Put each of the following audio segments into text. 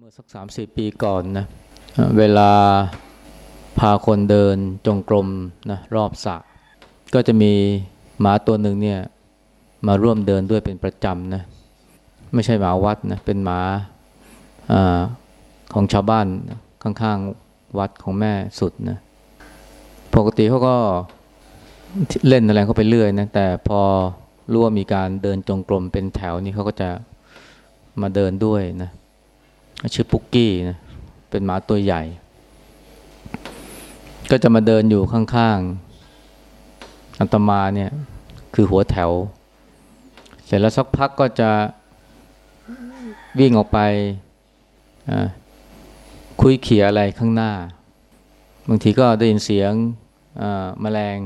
เมื่อสักสามสี่ปีก่อนนะเวลาพาคนเดินจงกรมนะรอบสระก็จะมีหมาตัวหนึ่งเนี่ยมาร่วมเดินด้วยเป็นประจำนะไม่ใช่หมาวัดนะเป็นหมาอของชาวบ้านข้างๆวัดของแม่สุดนะปกติเขาก็เล่นอะไรเขาไปเรื่อยนะแต่พอรู้ว่ามีการเดินจงกรมเป็นแถวนี่เขาก็จะมาเดินด้วยนะ ชื่อปุกกี้นะเป็นหมาตัวใหญ่ ก็จะมาเดินอยู่ข้างๆอัตมาเนี่ยคือหัวแถว เสร็จแล้วสักพักก็จะวิ่งออกไปคุยเขี่ยอะไรข้างหน้า บางทีก็ได้ยินเสียงมแมลง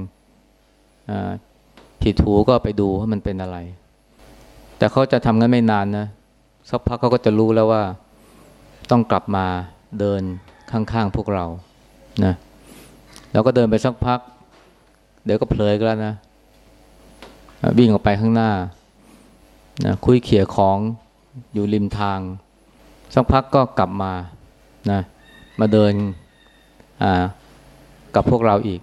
ผิดหูก็ไปดูว่ามันเป็นอะไร แต่เขาจะทำงั้นไม่นานนะสักพักเขาก็จะรู้แล้วว่า ต้องกลับมาเดินข้างๆพวกเรานะแล้วก็เดินไปสักพัก เดี๋ยวก็เพลยก็แล้วนะวิ่งออกไปข้างหน้านะคุยเขี่ยของอยู่ริมทาง สักพักก็กลับมานะมาเดินกับพวกเราอีก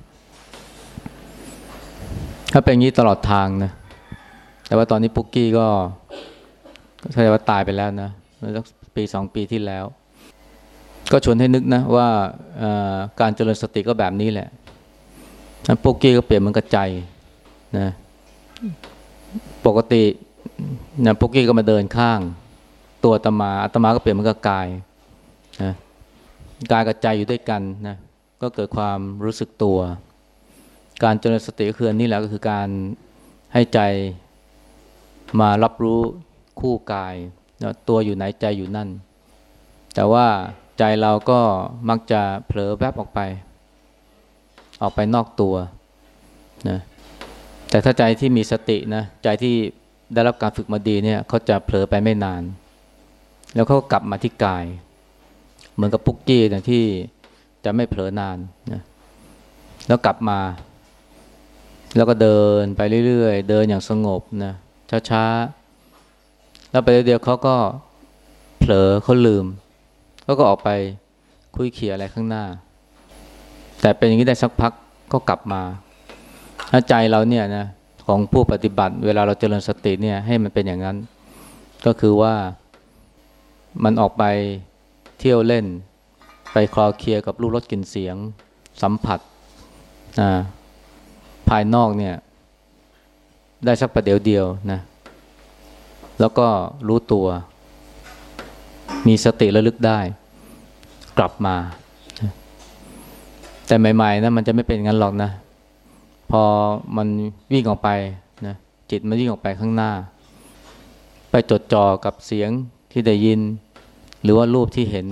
ถ้าเป็นอย่างนี้ตลอดทางนะแต่ว่าตอนนี้ปุกกี้ก็แสดงว่าตายไปแล้วนะสักปีสองปีที่แล้ว ก็ชวนให้นึกนะว่าการเจริญสติก็แบบนี้แหละโปกี้ก็เปลี่ยนมันกระใจนะปกตินะโปกี้ก็มาเดินข้าง ตัวตมาอาตมาก็เปลี่ยนมันก็กายนะกายกับใจอยู่ด้วยกันนะก็เกิดความรู้สึกตัว การเจริญสติคือนี่แหละก็คือการให้ใจมารับรู้คู่กาย ตัวอยู่ไหนใจอยู่นั่น แต่ว่า ใจเราก็มักจะเผลอแวบออกไป ออกไปนอกตัวนะแต่ถ้าใจที่มีสตินะใจที่ได้รับการฝึกมาดีเนี่ยเขาจะเผลอไปไม่นาน แล้วเขากลับมาที่กาย เหมือนกับปุกกี้นะที่จะไม่เผลอนานนะแล้วกลับมา แล้วก็เดินไปเรื่อยๆ เดินอย่างสงบนะช้าๆ แล้วไปเดียวเขาก็เผลอเขาลืม แล้วก็ออกไปคุยเขี่ยอะไรข้างหน้า แต่เป็นอย่างนี้ได้สักพักก็กลับมาถ้าใจเราเนี่ยนะของผู้ปฏิบัติ เวลาเราเจริญสติเนี่ยให้มันเป็นอย่างนั้น ก็คือว่ามันออกไปเที่ยวเล่น ไปคลอเคลียกับรูปรสกลิ่นเสียง สัมผัสภายนอกเนี่ย ได้สักประเดี๋ยวเดียวนะแล้วก็รู้ตัว มีสติระลึกได้ กลับมา แต่ใหม่ๆนะมันจะไม่เป็นงั้นหรอกนะ พอมันวิ่งออกไปนะจิตมันวิ่งออกไปข้างหน้า ไปจดจ่อกับเสียงที่ได้ยิน หรือว่ารูปที่เห็น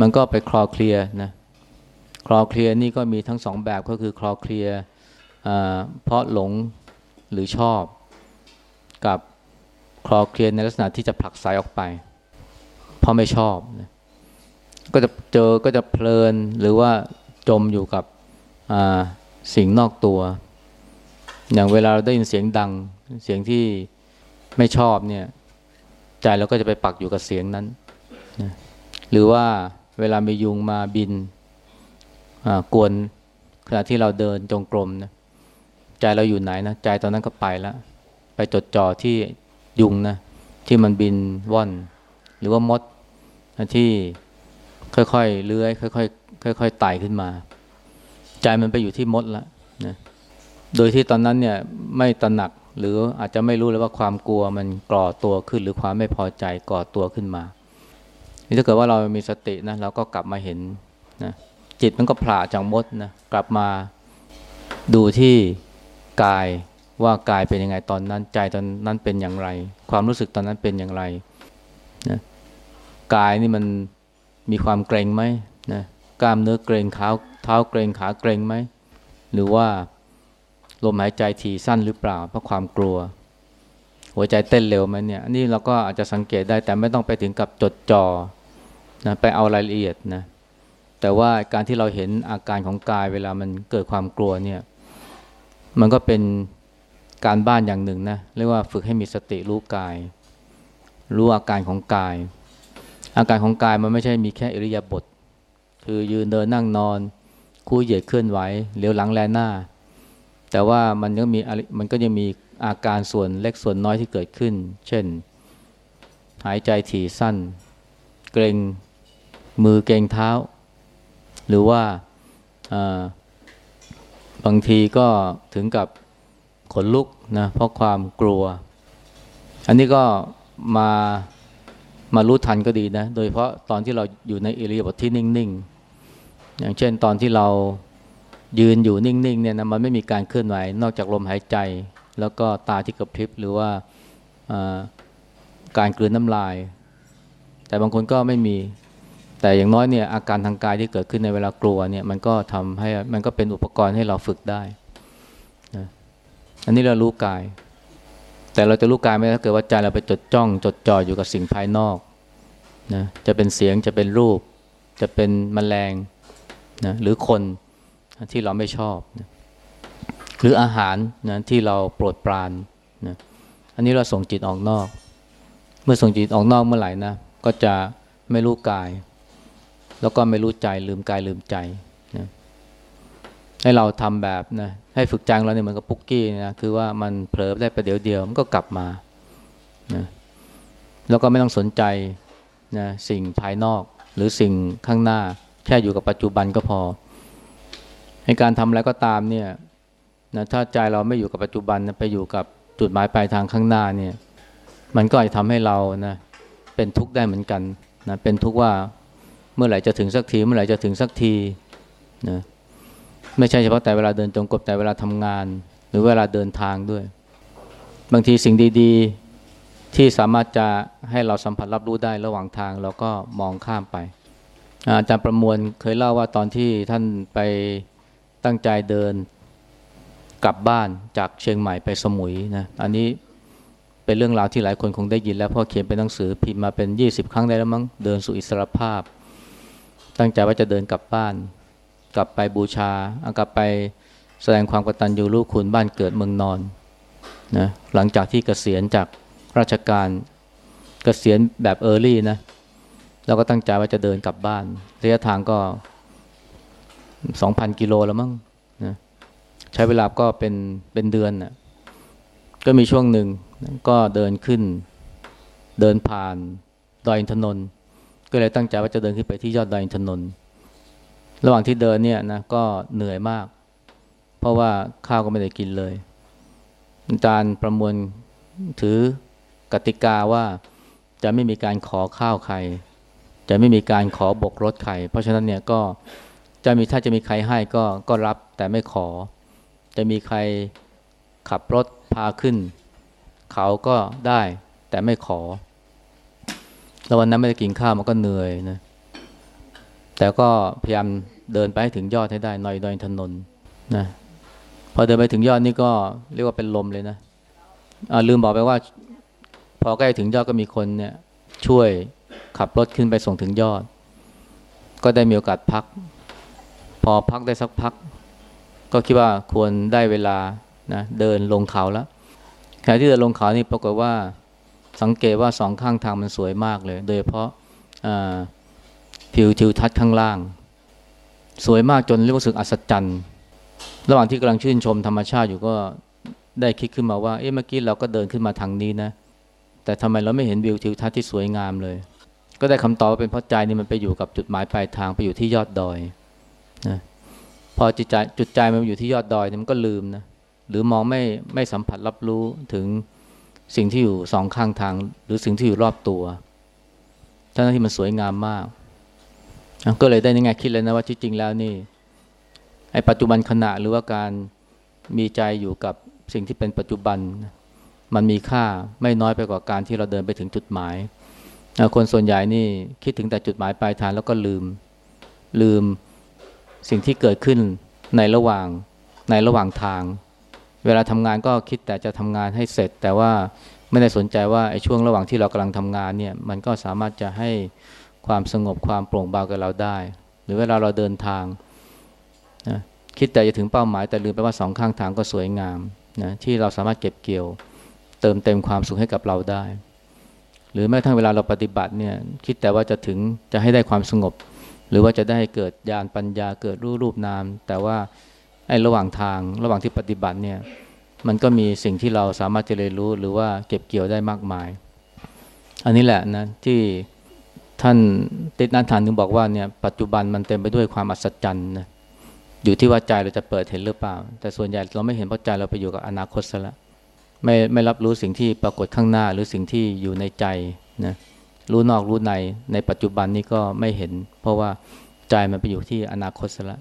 มันก็ไปคลอเคลียนะคลอเคลียนี่ก็มีทั้งสองแบบก็คือคลอเคลียเพราะหลงหรือชอบ กับคลอเคลียในลักษณะที่จะผลักไสออกไป เพราะไม่ชอบนะ ก็จะเจอก็จะเพลินหรือว่าจมอยู่กับสิ่งนอกตัว อย่างเวลาเราได้ยินเสียงดัง เสียงที่ไม่ชอบเนี่ย ใจเราก็จะไปปักอยู่กับเสียงนั้น หรือว่าเวลามียุงมาบินกวนขณะที่เราเดินจงกรมนะใจเราอยู่ไหนนะใจตอนนั้นก็ไปแล้วไปจดจ่อที่ยุงนะที่มันบินว่อน หรือว่ามดที่ ค่อยๆเลื้อยค่อยๆค่อยๆไต่ขึ้นมา ใจมันไปอยู่ที่มดแล้วนะโดยที่ตอนนั้นเนี่ยไม่ตระหนักหรืออาจจะไม่รู้เลยว่าความกลัวมันก่อตัวขึ้น หรือความไม่พอใจก่อตัวขึ้นมาถ้าเกิดว่าเรามีสตินะเราก็กลับมาเห็นนะจิตมันก็ผ่าจากมดนะกลับมาดูที่กายว่ากายเป็นยังไงตอนนั้นใจตอนนั้นเป็นอย่างไร ความรู้สึกตอนนั้นเป็นอย่างไรนะกายนี่มัน มีความเกรงไหมนะกล้ามเนื้อเกรงเท้าเท้าเกรงขาเกรงไหมหรือว่าลมหายใจถี่สั้นหรือเปล่าเพราะความกลัว หัวใจเต้นเร็วไหมเนี่ยนี่เราก็อาจจะสังเกตได้แต่ไม่ต้องไปถึงกับจดจ่อนะไปเอารายละเอียดนะแต่ว่าการที่เราเห็นอาการของกายเวลามันเกิดความกลัวเนี่ยมันก็เป็นการบ้านอย่างหนึ่งนะเรียกว่าฝึกให้มีสติรู้กาย รู้อาการของกาย อาการของกายมันไม่ใช่มีแค่อิริยาบถคือยืนเดินนั่งนอน คู่เหยียดเคลื่อนไหวเลี้ยวหลังแลหน้า แต่ว่ามันก็มีมันก็ยังมีอาการส่วนเล็กส่วนน้อยที่เกิดขึ้น เช่น หายใจถี่สั้น เกรงมือเกรงเท้า หรือว่าบางทีก็ถึงกับขนลุกนะเพราะความกลัว อันนี้ก็มา มารู้ทันก็ดีนะ โดยเฉพาะตอนที่เราอยู่ในอิริยาบถที่นิ่งๆ อย่างเช่นตอนที่เรายืนอยู่นิ่งๆเนี่ยนะมันไม่มีการเคลื่อนไหวนอกจากลมหายใจ แล้วก็ตาที่กระพริบหรือว่าการกลืนน้ำลาย แต่บางคนก็ไม่มีแต่อย่างน้อยเนี่ยอาการทางกายที่เกิดขึ้นในเวลากลัวเนี่ยมันก็ทำให้มันก็เป็นอุปกรณ์ให้เราฝึกได้นะอันนี้เรารู้กาย แต่เราจะรู้กายไม่ถ้าเกิดว่าใจเราไปจดจ้อง จดจ่ออยู่กับสิ่งภายนอกนะจะเป็นเสียงจะเป็นรูป จะเป็นมแมลงนะหรือคนที่เราไม่ชอบนะหรืออาหารนะที่เราโปรดปรานนะอันนี้เราส่งจิตออกนอก เมื่อส่งจิตออกนอกเมื่อไหร่นะก็จะไม่รู้กาย แล้วก็ไม่รู้ใจลืมกายลืมใจ ให้เราทำแบบนะให้ฝึกใจเราเนี่ยเหมันก็ปุกกี้นะคือว่ามันเผลอได้ประเดี๋ยวเดียวมันก็กลับมานะแล้วก็ไม่ต้องสนใจนะสิ่งภายนอกหรือสิ่งข้างหน้าแค่อยู่กับปัจจุบันก็พอในการทำอะไรก็ตามเนี่ยนะถ้าใจเราไม่อยู่กับปัจจุบันนะไปอยู่กับจุดหมายปลายทางข้างหน้าเนี่ยมันก็อาจจะทำให้เรานะเป็นทุกข์ได้เหมือนกันนะเป็นทุกข์ว่าเมื่อไหร่จะถึงสักทีเมื่อไหร่จะถึงสักทีนะ ไม่ใช่เฉพาะแต่เวลาเดินจงกรมแต่เวลาทำงาน หรือเวลาเดินทางด้วย บางทีสิ่งดีๆที่สามารถจะให้เราสัมผัสรับรู้ได้ระหว่างทางเราก็มองข้ามไป อาจารย์ประมวลเคยเล่าว่าตอนที่ท่านไปตั้งใจเดินกลับบ้านจากเชียงใหม่ไปสมุยนะอันนี้เป็นเรื่องราวที่หลายคนคงได้ยินแล้วพราะเขียนเป็นหนังสือพิมพ์มาเป็น 20 ครั้งได้แล้วมั้งเดินสู่อิสรภาพ ตั้งใจว่าจะเดินกลับบ้าน กลับไปบูชากลับไปแสดงความกตัญญูรู้คุณบ้านเกิดเมืองนอนนะหลังจากที่เกษียณจากราชการเกษียณแบบเออร์ลี่นะเราก็ตั้งใจว่าจะเดินกลับบ้านระยะทางก็สองพันกิโลแล้วมั้งนะใช้เวลาก็เป็นเป็นเดือนนะ่ะก็มีช่วงหนึ่งก็เดินขึ้น เดินผ่านดอยอินทนนท์ก็เลยตั้งใจว่าจะเดินขึ้นไปที่ยอดดอยอินทนนท์ ระหว่างที่เดินเนี่ยนะก็เหนื่อยมาก เพราะว่าข้าวก็ไม่ได้กินเลยอาจารย์ประมวลถือกติกาว่าจะไม่มีการขอข้าวใคร จะไม่มีการขอบกรถใคร เพราะฉะนั้นเนี่ยก็จะมีถ้าจะมีใครให้ก็ก็รับแต่ไม่ขอ จะมีใครขับรถพาขึ้น เขาก็ได้แต่ไม่ขอ แล้ววันนั้นไม่ได้กินข้าวมันก็เหนื่อยนะ แต่ก็พยายามเดินไปให้ถึงยอดให้ได้หน่อยดอยถนนนะพอเดินไปถึงยอดนี่ก็เรียกว่าเป็นลมเลยนะลืมบอกไปว่า พอใกล้ถึงยอดก็มีคนเนี่ยช่วยขับรถขึ้นไปส่งถึงยอด ก็ได้มีโอกาสพัก พอพักได้สักพัก ก็คิดว่าควรได้เวลานะเดินลงเขาแล้วขณะที่เดินลงเขานี่ปรากฏว่าสังเกตว่าสองข้างทางมันสวยมากเลย โดยเฉพาะ ผิวทิวทัศน์ข้างล่าง สวยมากจนรู้สึกอัศจรรย์ ระหว่างที่กำลังชื่นชมธรรมชาติอยู่ก็ได้คิดขึ้นมาว่า เอ๊ะเมื่อกี้เราก็เดินขึ้นมาทางนี้นะ แต่ทำไมเราไม่เห็นวิวทิวทัศน์ที่สวยงามเลย ก็ได้คำตอบว่าเป็นเพราะใจนี่มันไปอยู่กับจุดหมายปลายทางไปอยู่ที่ยอดดอยนะพอจิตใจจุดใจมันอยู่ที่ยอดดอยมันก็ลืมนะหรือมองไม่ไม่สัมผัสรับรู้ถึงสิ่งที่อยู่สองข้างทาง หรือสิ่งที่อยู่รอบตัวทั้งที่มันสวยงามมาก ก็เลยได้ในแง่คิดเลยนะว่าที่จริงแล้วนี่ไอ้ปัจจุบันขณะหรือว่าการมีใจอยู่กับสิ่งที่เป็นปัจจุบัน มันมีค่าไม่น้อยไปกว่าการที่เราเดินไปถึงจุดหมาย คนส่วนใหญ่นี่คิดถึงแต่จุดหมายปลายทางแล้วก็ลืมลืมสิ่งที่เกิดขึ้นในระหว่างในระหว่างทาง เวลาทำงานก็คิดแต่จะทำงานให้เสร็จ แต่ว่าไม่ได้สนใจว่าไอ้ช่วงระหว่างที่เรากำลังทำงานเนี่ยมันก็สามารถจะให้ ความสงบความโปร่งเบากับเราได้ หรือเวลาเราเดินทางนะคิดแต่จะถึงเป้าหมายแต่ลืมไปว่าสองข้างทางก็สวยงามนะที่เราสามารถเก็บเกี่ยว เติมเต็มความสุขให้กับเราได้ หรือแม้กระทั่งเวลาเราปฏิบัติเนี่ยคิดแต่ว่าจะถึงจะให้ได้ความสงบ หรือว่าจะได้เกิดญาณปัญญาเกิดรูปรูปนาม แต่ว่าไอ้ระหว่างทางระหว่างที่ปฏิบัติเนี่ยมันก็มีสิ่งที่เราสามารถจะเรียนรู้หรือว่าเก็บเกี่ยวได้มากมาย อันนี้แหละนะที่ ท่านติดนันทานถึงบอกว่าเนี่ยปัจจุบันมันเต็มไปด้วยความอัศจรรย์นะอยู่ที่ว่าใจเราจะเปิดเห็นหรือเปล่า แต่ส่วนใหญ่เราไม่เห็นเพราะใจเราไปอยู่กับอนาคตซะละไม่ไม่รับรู้สิ่งที่ปรากฏข้างหน้าหรือสิ่งที่อยู่ในใจนะรู้นอกรู้ในในปัจจุบันนี้ก็ไม่เห็น เพราะว่าใจมันไปอยู่ที่อนาคตซะละ